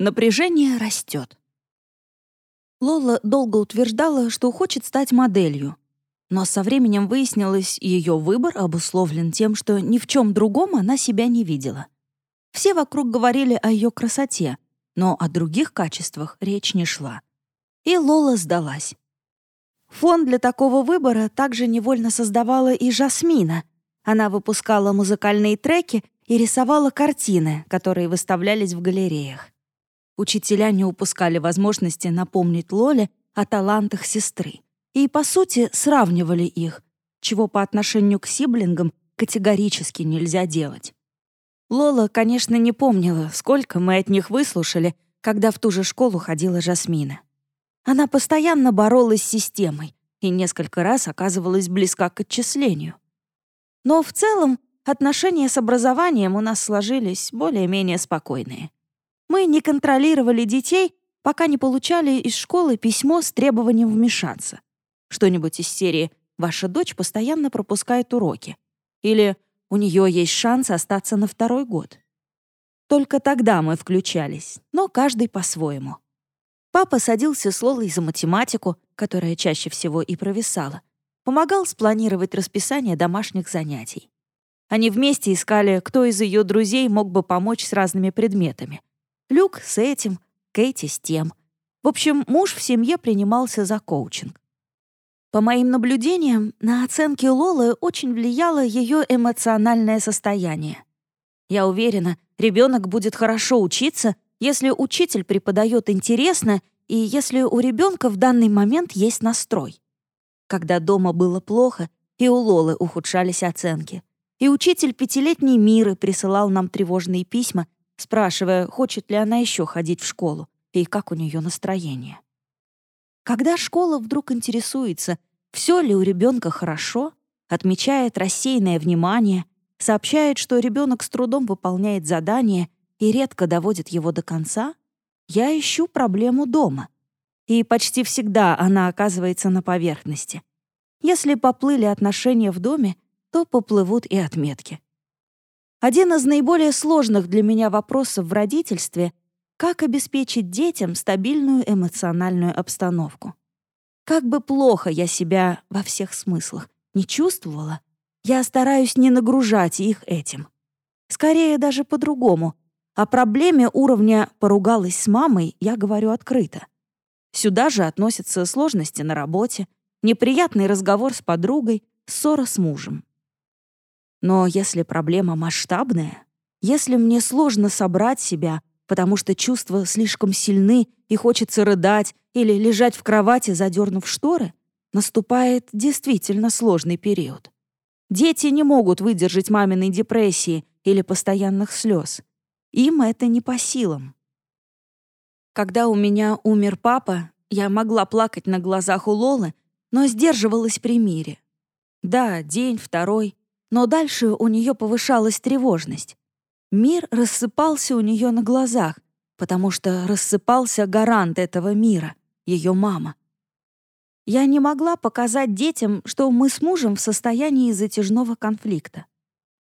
Напряжение растет. Лола долго утверждала, что хочет стать моделью. Но со временем выяснилось, ее выбор обусловлен тем, что ни в чем другом она себя не видела. Все вокруг говорили о ее красоте, но о других качествах речь не шла. И Лола сдалась. Фон для такого выбора также невольно создавала и Жасмина. Она выпускала музыкальные треки и рисовала картины, которые выставлялись в галереях. Учителя не упускали возможности напомнить Лоле о талантах сестры и, по сути, сравнивали их, чего по отношению к сиблингам категорически нельзя делать. Лола, конечно, не помнила, сколько мы от них выслушали, когда в ту же школу ходила Жасмина. Она постоянно боролась с системой и несколько раз оказывалась близка к отчислению. Но в целом отношения с образованием у нас сложились более-менее спокойные. Мы не контролировали детей, пока не получали из школы письмо с требованием вмешаться. Что-нибудь из серии «Ваша дочь постоянно пропускает уроки» или «У нее есть шанс остаться на второй год». Только тогда мы включались, но каждый по-своему. Папа садился с Лолой за математику, которая чаще всего и провисала. Помогал спланировать расписание домашних занятий. Они вместе искали, кто из ее друзей мог бы помочь с разными предметами. Люк с этим, Кейти с тем. В общем, муж в семье принимался за коучинг. По моим наблюдениям, на оценки Лолы очень влияло ее эмоциональное состояние. Я уверена, ребенок будет хорошо учиться, если учитель преподает интересно и если у ребенка в данный момент есть настрой. Когда дома было плохо, и у Лолы ухудшались оценки. И учитель пятилетней Миры присылал нам тревожные письма, спрашивая, хочет ли она еще ходить в школу и как у нее настроение. Когда школа вдруг интересуется, все ли у ребенка хорошо, отмечает рассеянное внимание, сообщает, что ребенок с трудом выполняет задание и редко доводит его до конца, я ищу проблему дома. И почти всегда она оказывается на поверхности. Если поплыли отношения в доме, то поплывут и отметки. Один из наиболее сложных для меня вопросов в родительстве — как обеспечить детям стабильную эмоциональную обстановку. Как бы плохо я себя во всех смыслах не чувствовала, я стараюсь не нагружать их этим. Скорее даже по-другому, о проблеме уровня «поругалась с мамой» я говорю открыто. Сюда же относятся сложности на работе, неприятный разговор с подругой, ссора с мужем. Но если проблема масштабная, если мне сложно собрать себя, потому что чувства слишком сильны и хочется рыдать или лежать в кровати, задернув шторы, наступает действительно сложный период. Дети не могут выдержать маминой депрессии или постоянных слез. Им это не по силам. Когда у меня умер папа, я могла плакать на глазах у Лолы, но сдерживалась при мире. Да, день, второй, но дальше у нее повышалась тревожность. Мир рассыпался у нее на глазах, потому что рассыпался гарант этого мира, ее мама. Я не могла показать детям, что мы с мужем в состоянии затяжного конфликта.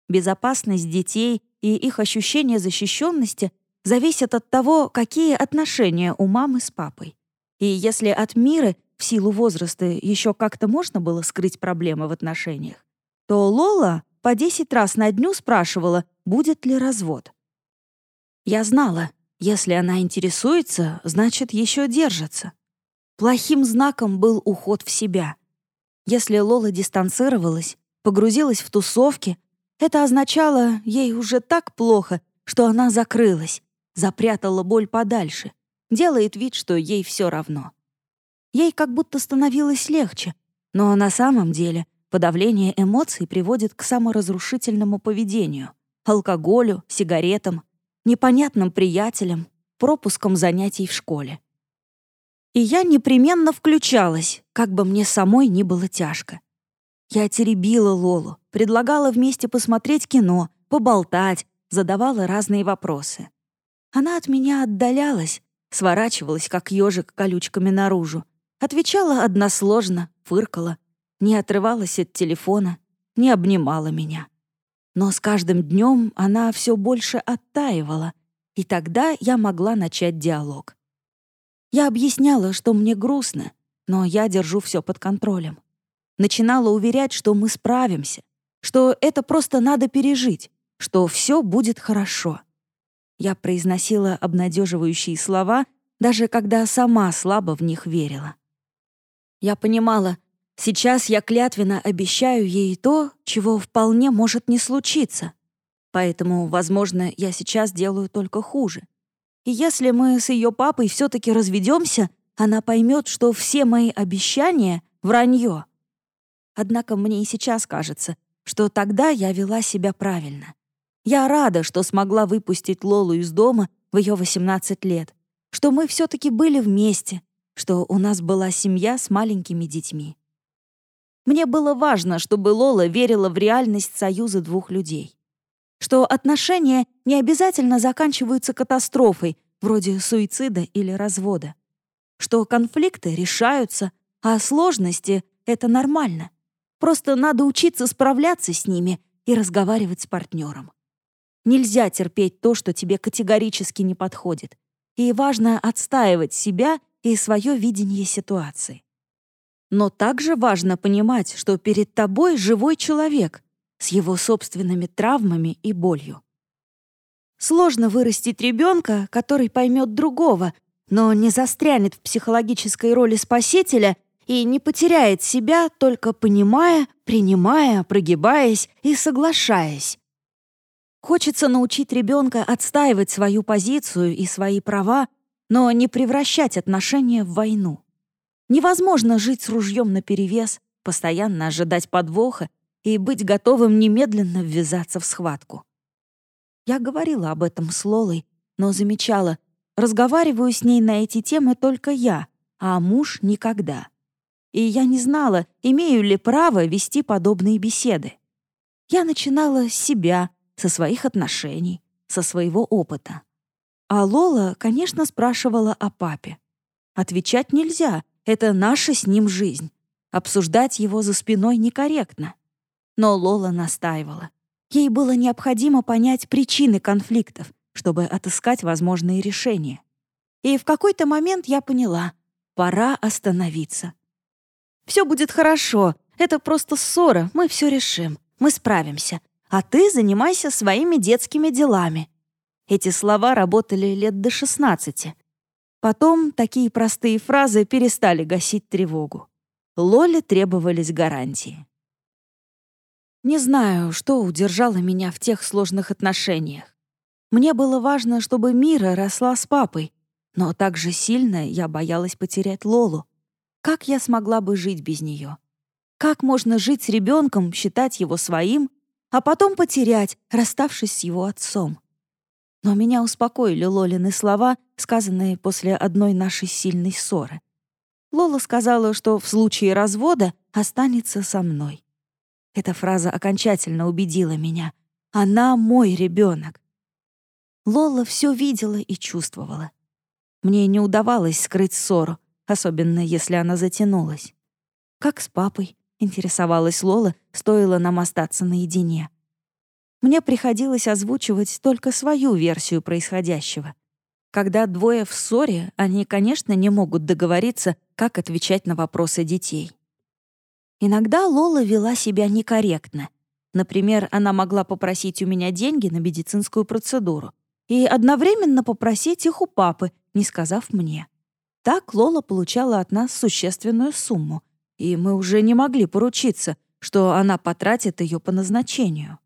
Безопасность детей и их ощущение защищенности зависят от того, какие отношения у мамы с папой. И если от мира в силу возраста еще как-то можно было скрыть проблемы в отношениях, то Лола по 10 раз на дню спрашивала, будет ли развод. Я знала, если она интересуется, значит, еще держится. Плохим знаком был уход в себя. Если Лола дистанцировалась, погрузилась в тусовки, это означало, ей уже так плохо, что она закрылась, запрятала боль подальше, делает вид, что ей все равно. Ей как будто становилось легче, но на самом деле подавление эмоций приводит к саморазрушительному поведению, алкоголю, сигаретам, непонятным приятелям, пропускам занятий в школе. И я непременно включалась, как бы мне самой ни было тяжко. Я теребила Лолу, предлагала вместе посмотреть кино, поболтать, задавала разные вопросы. Она от меня отдалялась, сворачивалась, как ежик, колючками наружу, отвечала односложно, фыркала, не отрывалась от телефона, не обнимала меня. Но с каждым днем она все больше оттаивала, и тогда я могла начать диалог. Я объясняла, что мне грустно, но я держу все под контролем. Начинала уверять, что мы справимся, что это просто надо пережить, что все будет хорошо. Я произносила обнадеживающие слова, даже когда сама слабо в них верила. Я понимала, сейчас я клятвенно обещаю ей то, чего вполне может не случиться. Поэтому, возможно, я сейчас делаю только хуже. И если мы с ее папой все-таки разведемся, она поймет, что все мои обещания — вранье. Однако мне и сейчас кажется, что тогда я вела себя правильно. Я рада, что смогла выпустить Лолу из дома в ее 18 лет, что мы все-таки были вместе, что у нас была семья с маленькими детьми. Мне было важно, чтобы Лола верила в реальность союза двух людей. Что отношения не обязательно заканчиваются катастрофой, вроде суицида или развода. Что конфликты решаются, а сложности — это нормально. Просто надо учиться справляться с ними и разговаривать с партнером. Нельзя терпеть то, что тебе категорически не подходит и важно отстаивать себя и свое видение ситуации. Но также важно понимать, что перед тобой живой человек с его собственными травмами и болью. Сложно вырастить ребенка, который поймет другого, но не застрянет в психологической роли спасителя и не потеряет себя, только понимая, принимая, прогибаясь и соглашаясь. Хочется научить ребенка отстаивать свою позицию и свои права, но не превращать отношения в войну. Невозможно жить с ружьем наперевес, постоянно ожидать подвоха и быть готовым немедленно ввязаться в схватку. Я говорила об этом с Лолой, но замечала, разговариваю с ней на эти темы только я, а муж — никогда. И я не знала, имею ли право вести подобные беседы. Я начинала с себя, со своих отношений, со своего опыта. А Лола, конечно, спрашивала о папе. Отвечать нельзя, это наша с ним жизнь. Обсуждать его за спиной некорректно. Но Лола настаивала. Ей было необходимо понять причины конфликтов, чтобы отыскать возможные решения. И в какой-то момент я поняла — пора остановиться. «Все будет хорошо, это просто ссора, мы все решим, мы справимся а ты занимайся своими детскими делами». Эти слова работали лет до 16. Потом такие простые фразы перестали гасить тревогу. Лоле требовались гарантии. Не знаю, что удержало меня в тех сложных отношениях. Мне было важно, чтобы Мира росла с папой, но так же сильно я боялась потерять Лолу. Как я смогла бы жить без нее? Как можно жить с ребенком, считать его своим а потом потерять, расставшись с его отцом. Но меня успокоили Лолины слова, сказанные после одной нашей сильной ссоры. Лола сказала, что в случае развода останется со мной. Эта фраза окончательно убедила меня. Она мой ребенок. Лола все видела и чувствовала. Мне не удавалось скрыть ссору, особенно если она затянулась. Как с папой, интересовалась Лола, стоило нам остаться наедине. Мне приходилось озвучивать только свою версию происходящего. Когда двое в ссоре, они, конечно, не могут договориться, как отвечать на вопросы детей. Иногда Лола вела себя некорректно. Например, она могла попросить у меня деньги на медицинскую процедуру и одновременно попросить их у папы, не сказав мне. Так Лола получала от нас существенную сумму, и мы уже не могли поручиться, что она потратит ее по назначению.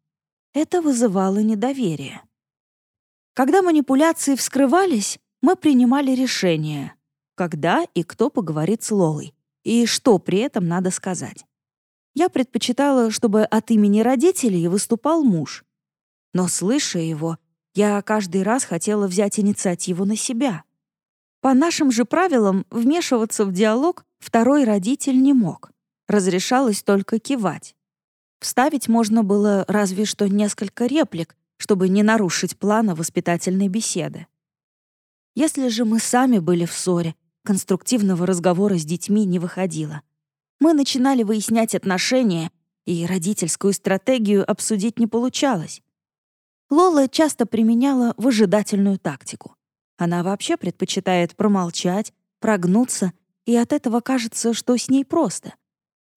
Это вызывало недоверие. Когда манипуляции вскрывались, мы принимали решение, когда и кто поговорит с Лолой, и что при этом надо сказать. Я предпочитала, чтобы от имени родителей выступал муж. Но, слыша его, я каждый раз хотела взять инициативу на себя. По нашим же правилам, вмешиваться в диалог второй родитель не мог. Разрешалось только кивать. Вставить можно было разве что несколько реплик, чтобы не нарушить плана воспитательной беседы. Если же мы сами были в ссоре, конструктивного разговора с детьми не выходило. Мы начинали выяснять отношения, и родительскую стратегию обсудить не получалось. Лола часто применяла выжидательную тактику. Она вообще предпочитает промолчать, прогнуться, и от этого кажется, что с ней просто.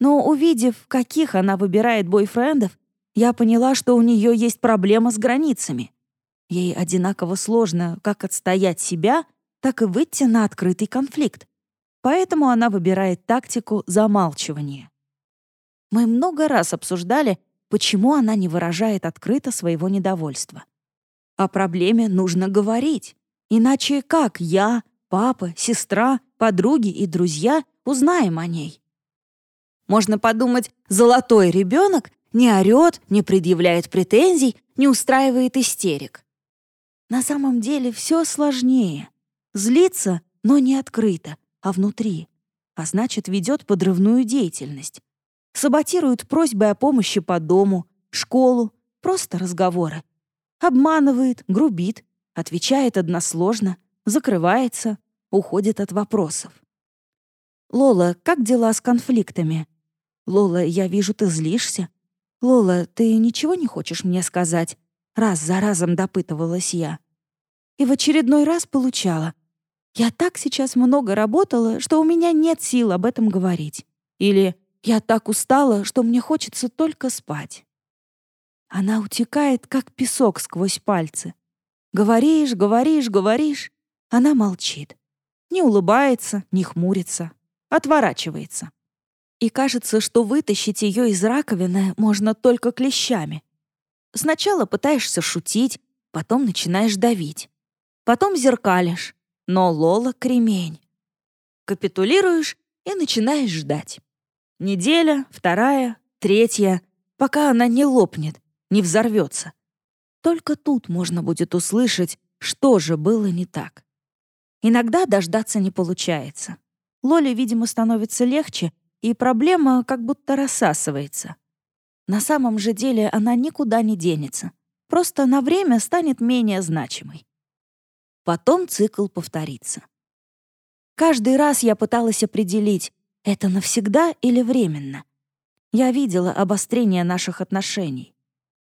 Но увидев, каких она выбирает бойфрендов, я поняла, что у нее есть проблема с границами. Ей одинаково сложно как отстоять себя, так и выйти на открытый конфликт. Поэтому она выбирает тактику замалчивания. Мы много раз обсуждали, почему она не выражает открыто своего недовольства. О проблеме нужно говорить, иначе как я, папа, сестра, подруги и друзья узнаем о ней? Можно подумать, золотой ребенок не орет, не предъявляет претензий, не устраивает истерик. На самом деле все сложнее. Злится, но не открыто, а внутри. А значит, ведет подрывную деятельность саботирует просьбы о помощи по дому, школу, просто разговоры. Обманывает, грубит, отвечает односложно, закрывается, уходит от вопросов. «Лола, как дела с конфликтами?» «Лола, я вижу, ты злишься». «Лола, ты ничего не хочешь мне сказать?» Раз за разом допытывалась я. И в очередной раз получала. «Я так сейчас много работала, что у меня нет сил об этом говорить». Или я так устала, что мне хочется только спать. Она утекает, как песок сквозь пальцы. Говоришь, говоришь, говоришь. Она молчит. Не улыбается, не хмурится. Отворачивается. И кажется, что вытащить ее из раковины можно только клещами. Сначала пытаешься шутить, потом начинаешь давить. Потом зеркалишь. Но Лола — кремень. Капитулируешь и начинаешь ждать. Неделя, вторая, третья, пока она не лопнет, не взорвется. Только тут можно будет услышать, что же было не так. Иногда дождаться не получается. Лоле, видимо, становится легче, и проблема как будто рассасывается. На самом же деле она никуда не денется. Просто на время станет менее значимой. Потом цикл повторится. Каждый раз я пыталась определить, это навсегда или временно? Я видела обострение наших отношений.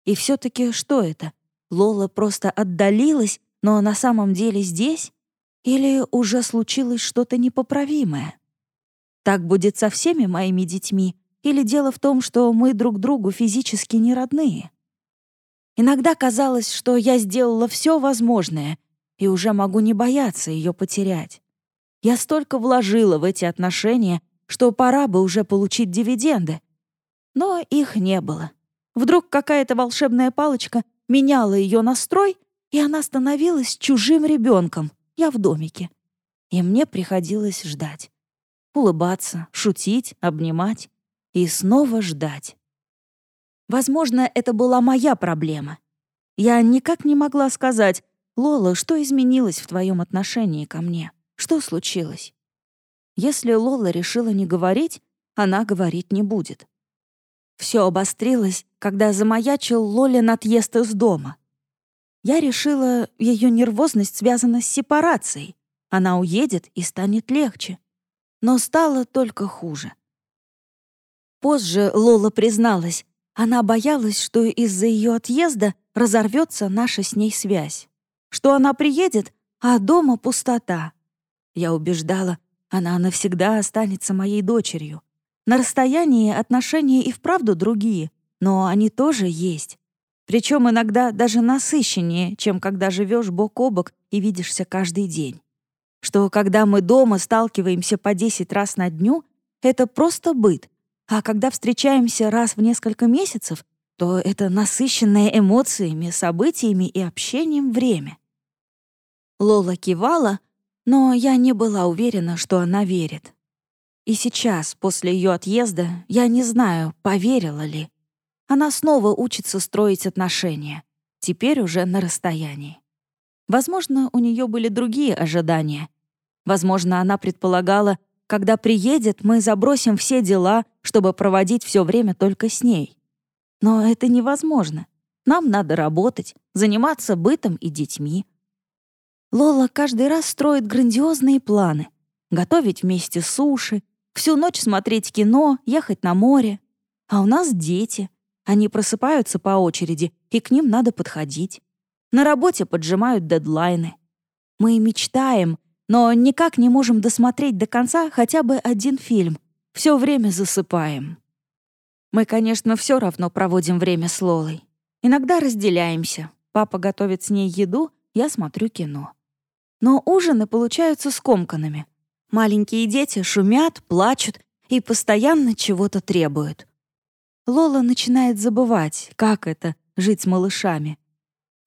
И все таки что это? Лола просто отдалилась, но на самом деле здесь? Или уже случилось что-то непоправимое? Так будет со всеми моими детьми? Или дело в том, что мы друг другу физически не родные? Иногда казалось, что я сделала все возможное и уже могу не бояться ее потерять. Я столько вложила в эти отношения, что пора бы уже получить дивиденды. Но их не было. Вдруг какая-то волшебная палочка меняла ее настрой, и она становилась чужим ребенком. Я в домике. И мне приходилось ждать. Улыбаться, шутить, обнимать. И снова ждать. Возможно, это была моя проблема. Я никак не могла сказать, «Лола, что изменилось в твоем отношении ко мне? Что случилось?» Если Лола решила не говорить, она говорить не будет. Все обострилось, когда замаячил Лолин отъезд из дома. Я решила, ее нервозность связана с сепарацией. Она уедет и станет легче. Но стало только хуже. Позже Лола призналась, она боялась, что из-за ее отъезда разорвется наша с ней связь. Что она приедет, а дома пустота. Я убеждала, она навсегда останется моей дочерью. На расстоянии отношения и вправду другие, но они тоже есть. Причем иногда даже насыщеннее, чем когда живешь бок о бок и видишься каждый день. Что когда мы дома сталкиваемся по 10 раз на дню, это просто быт, а когда встречаемся раз в несколько месяцев, то это насыщенное эмоциями, событиями и общением время. Лола кивала, но я не была уверена, что она верит. И сейчас, после ее отъезда, я не знаю, поверила ли. Она снова учится строить отношения, теперь уже на расстоянии. Возможно, у нее были другие ожидания. Возможно, она предполагала, когда приедет, мы забросим все дела, чтобы проводить все время только с ней. Но это невозможно. Нам надо работать, заниматься бытом и детьми, Лола каждый раз строит грандиозные планы. Готовить вместе суши, всю ночь смотреть кино, ехать на море. А у нас дети. Они просыпаются по очереди, и к ним надо подходить. На работе поджимают дедлайны. Мы мечтаем, но никак не можем досмотреть до конца хотя бы один фильм. Все время засыпаем. Мы, конечно, все равно проводим время с Лолой. Иногда разделяемся. Папа готовит с ней еду, я смотрю кино. Но ужины получаются скомканными. Маленькие дети шумят, плачут и постоянно чего-то требуют. Лола начинает забывать, как это — жить с малышами.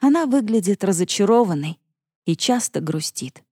Она выглядит разочарованной и часто грустит.